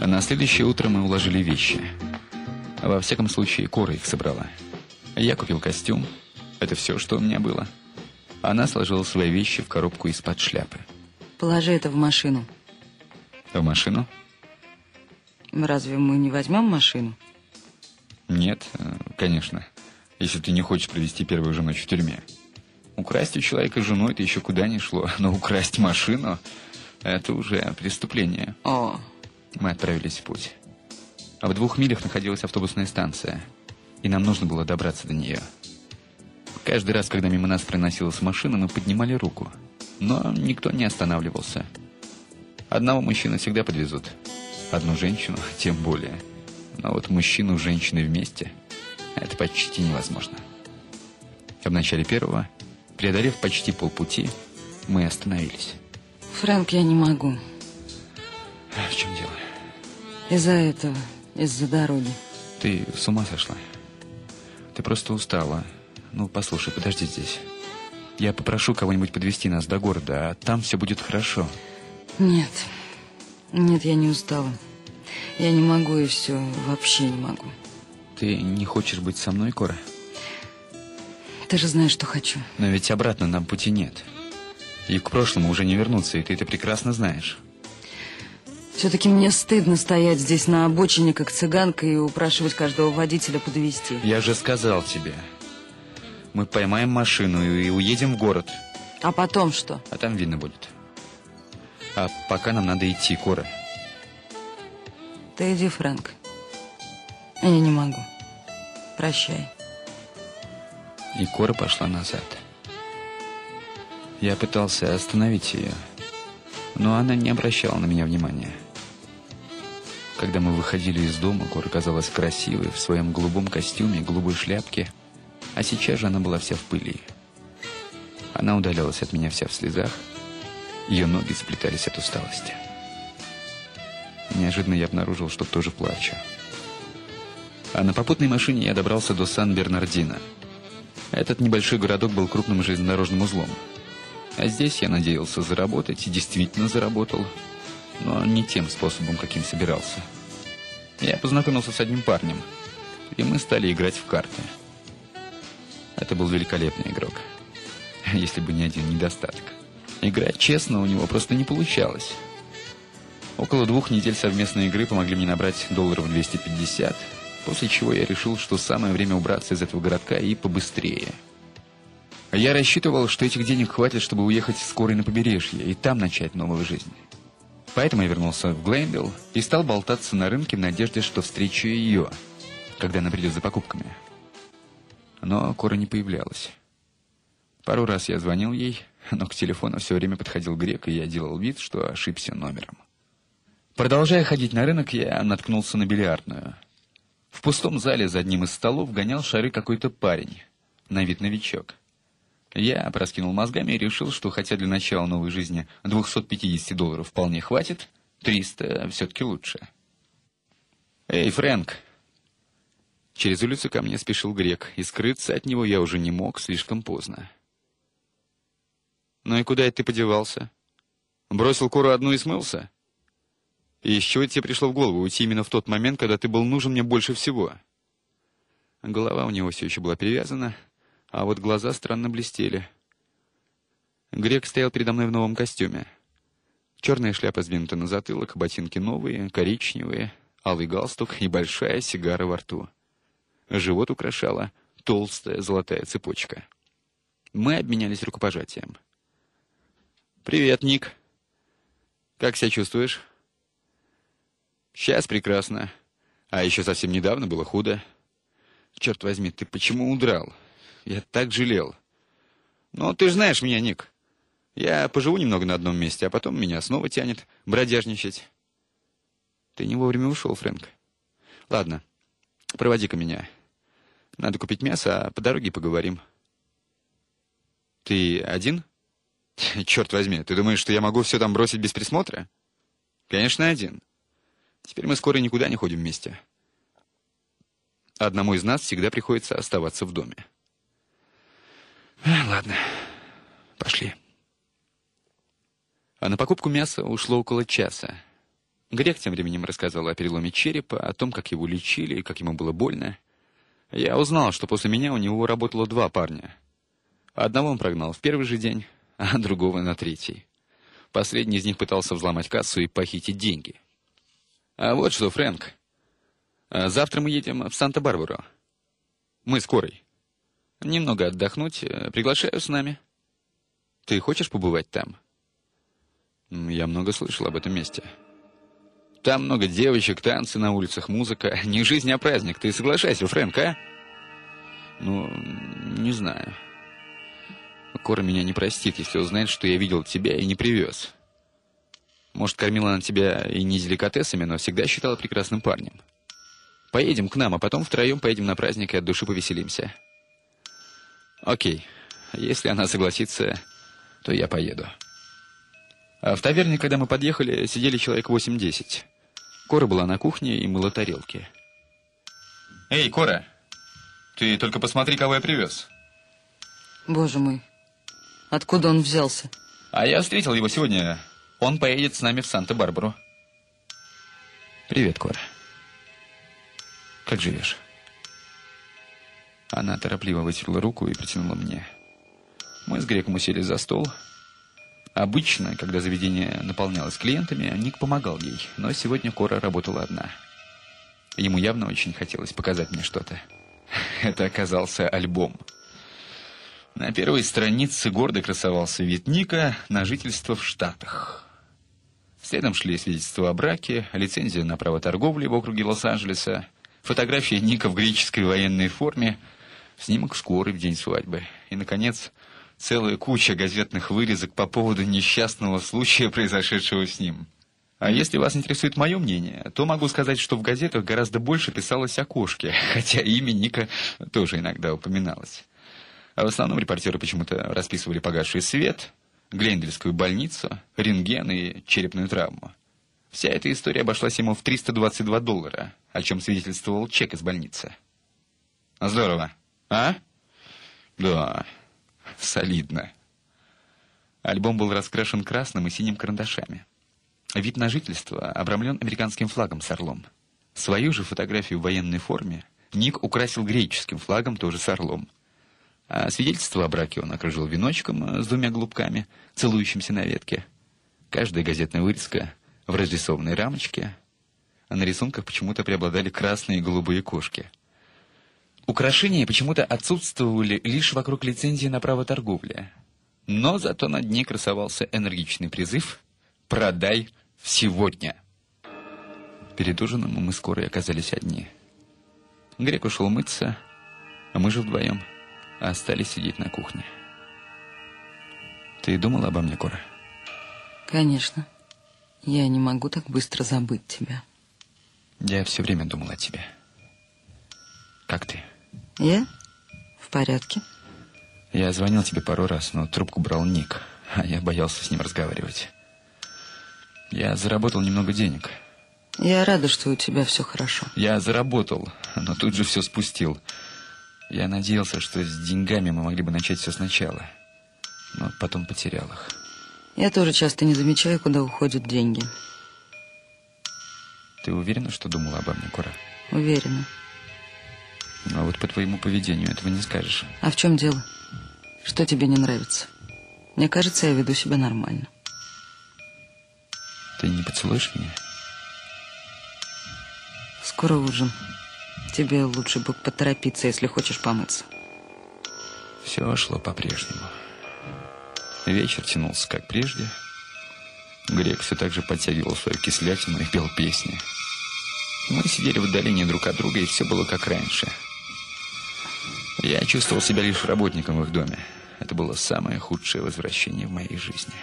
А на следующее утро мы уложили вещи. Во всяком случае, Кора их собрала. Я купил костюм. Это все, что у меня было. Она сложила свои вещи в коробку из-под шляпы. Положи это в машину. В машину? Разве мы не возьмем машину? Нет, э, конечно. Если ты не хочешь провести первую же ночь в тюрьме. Украсть у человека жену это еще куда ни шло. Но украсть машину это уже преступление. О, Мы отправились в путь. А в двух милях находилась автобусная станция. И нам нужно было добраться до нее. Каждый раз, когда мимо нас проносилась машина, мы поднимали руку. Но никто не останавливался. Одного мужчину всегда подвезут. Одну женщину тем более. Но вот мужчину с женщиной вместе – это почти невозможно. В начале первого, преодолев почти полпути, мы остановились. Фрэнк, я не могу. А В чем дело? Из-за этого, из-за дороги. Ты с ума сошла? Ты просто устала. Ну, послушай, подожди здесь. Я попрошу кого-нибудь подвести нас до города, а там все будет хорошо. Нет, нет, я не устала. Я не могу и все, вообще не могу. Ты не хочешь быть со мной, Кора? Ты же знаешь, что хочу. Но ведь обратно нам пути нет. И к прошлому уже не вернуться, и ты это прекрасно знаешь. Все-таки мне стыдно стоять здесь на обочине, как цыганка, и упрашивать каждого водителя подвезти. Я же сказал тебе. Мы поймаем машину и уедем в город, А потом что? а там видно будет. А пока нам надо идти, Кора. Ты иди, Фрэнк. Я не могу. Прощай. И Кора пошла назад. Я пытался остановить ее, но она не обращала на меня внимания. Когда мы выходили из дома, Кора казалась красивой в своем голубом костюме голубой шляпке, а сейчас же она была вся в пыли. Она удалялась от меня вся в слезах, ее ноги заплетались от усталости. Неожиданно я обнаружил, что тоже плачу. А на попутной машине я добрался до Сан-Бернардино. Этот небольшой городок был крупным железнодорожным узлом. А здесь я надеялся заработать и действительно заработал, но не тем способом, каким собирался. Я познакомился с одним парнем, и мы стали играть в карты. Это был великолепный игрок, если бы не один недостаток. Играть честно у него просто не получалось. Около двух недель совместной игры помогли мне набрать долларов 250, после чего я решил, что самое время убраться из этого городка и побыстрее. Я рассчитывал, что этих денег хватит, чтобы уехать скоро на побережье и там начать новую жизнь. Поэтому я вернулся в Глейнвилл и стал болтаться на рынке в надежде, что встречу ее, когда она придет за покупками. Но Кора не появлялась. Пару раз я звонил ей, но к телефону все время подходил грек, и я делал вид, что ошибся номером. Продолжая ходить на рынок, я наткнулся на бильярдную. В пустом зале за одним из столов гонял шары какой-то парень, на вид новичок. Я проскинул мозгами и решил, что хотя для начала новой жизни 250 долларов вполне хватит, 300 все-таки лучше. «Эй, Фрэнк!» Через улицу ко мне спешил грек, и скрыться от него я уже не мог, слишком поздно. «Ну и куда это ты подевался? Бросил куру одну и смылся?» И из чего тебе пришло в голову уйти именно в тот момент, когда ты был нужен мне больше всего? Голова у него все еще была перевязана, а вот глаза странно блестели. Грек стоял передо мной в новом костюме. Черная шляпа сдвинута на затылок, ботинки новые, коричневые, алый галстук и большая сигара во рту. Живот украшала толстая золотая цепочка. Мы обменялись рукопожатием. «Привет, Ник. Как себя чувствуешь?» Сейчас прекрасно. А еще совсем недавно было худо. Черт возьми, ты почему удрал? Я так жалел. Ну, ты же знаешь меня, Ник. Я поживу немного на одном месте, а потом меня снова тянет бродяжничать. Ты не вовремя ушел, Фрэнк. Ладно, проводи-ка меня. Надо купить мясо, а по дороге поговорим. Ты один? Черт возьми, ты думаешь, что я могу все там бросить без присмотра? Конечно, один. Теперь мы скоро никуда не ходим вместе. Одному из нас всегда приходится оставаться в доме. Ладно, пошли. А на покупку мяса ушло около часа. Грек тем временем рассказывал о переломе черепа, о том, как его лечили и как ему было больно. Я узнал, что после меня у него работало два парня. Одного он прогнал в первый же день, а другого на третий. Последний из них пытался взломать кассу и похитить деньги. А вот что, Фрэнк. А завтра мы едем в Санта-Барбару. Мы скорой. Немного отдохнуть. Э, приглашаю с нами. Ты хочешь побывать там? Я много слышал об этом месте. Там много девочек, танцы на улицах, музыка. Не жизнь, а праздник. Ты соглашайся, Фрэнк, а? Ну, не знаю. Кора меня не простит, если узнает, что я видел тебя и не привез. Может, кормила она тебя и не деликатесами, но всегда считала прекрасным парнем. Поедем к нам, а потом втроем поедем на праздник и от души повеселимся. Окей. Если она согласится, то я поеду. А в таверне, когда мы подъехали, сидели человек 8-10. Кора была на кухне и мыла тарелки. «Эй, Кора, ты только посмотри, кого я привез». Боже мой, откуда он взялся? А я встретил его сегодня. Он поедет с нами в Санта-Барбару. Привет, Кора. Как живешь? Она торопливо вытерла руку и протянула мне. Мы с Греком усели за стол. Обычно, когда заведение наполнялось клиентами, Ник помогал ей, но сегодня Кора работала одна. Ему явно очень хотелось показать мне что-то. Это оказался альбом. На первой странице гордо красовался вид Ника на жительство в Штатах. Следом шли свидетельства о браке, лицензия на право торговли в округе Лос-Анджелеса, фотография Ника в греческой военной форме – снимок скорой в день свадьбы. И, наконец, целая куча газетных вырезок по поводу несчастного случая, произошедшего с ним. А если вас интересует мое мнение, то могу сказать, что в газетах гораздо больше писалось о кошке, хотя имя Ника тоже иногда упоминалось. А в основном репортеры почему-то расписывали погасший свет, Глендельскую больницу, рентген и черепную травму. Вся эта история обошлась ему в 322 доллара, о чем свидетельствовал чек из больницы. Здорово. А? Да, солидно. Альбом был раскрашен красным и синим карандашами. Вид на жительство обрамлен американским флагом с орлом. Свою же фотографию в военной форме Ник украсил греческим флагом, тоже с орлом. А свидетельство о браке он окружил веночком с двумя голубками, целующимся на ветке. Каждая газетная вырезка в разрисованной рамочке, а на рисунках почему-то преобладали красные и голубые кошки — Украшения почему-то отсутствовали лишь вокруг лицензии на право торговли. Но зато на дне красовался энергичный призыв «Продай сегодня». Перед ужином мы скоро оказались одни. Грек ушел мыться, а мы же вдвоем остались сидеть на кухне. Ты думала обо мне, Кора? Конечно. Я не могу так быстро забыть тебя. Я все время думал о тебе. Как ты? Я? В порядке. Я звонил тебе пару раз, но трубку брал Ник, а я боялся с ним разговаривать. Я заработал немного денег. Я рада, что у тебя все хорошо. Я заработал, но тут же все спустил. Я надеялся, что с деньгами мы могли бы начать все сначала. Но потом потерял их. Я тоже часто не замечаю, куда уходят деньги. Ты уверена, что думала обо мне, Кора? Уверена. А вот по твоему поведению этого не скажешь. А в чем дело? Что тебе не нравится? Мне кажется, я веду себя нормально. Ты не поцелуешь меня? Скоро ужин. Тебе лучше бы поторопиться, если хочешь помыться. Все шло по-прежнему. Вечер тянулся, как прежде. Грек все так же подтягивал свою кислятину и пел песни. Мы сидели в отдалении друг от друга, и все было как раньше — я чувствовал себя лишь работником в их доме. Это было самое худшее возвращение в моей жизни.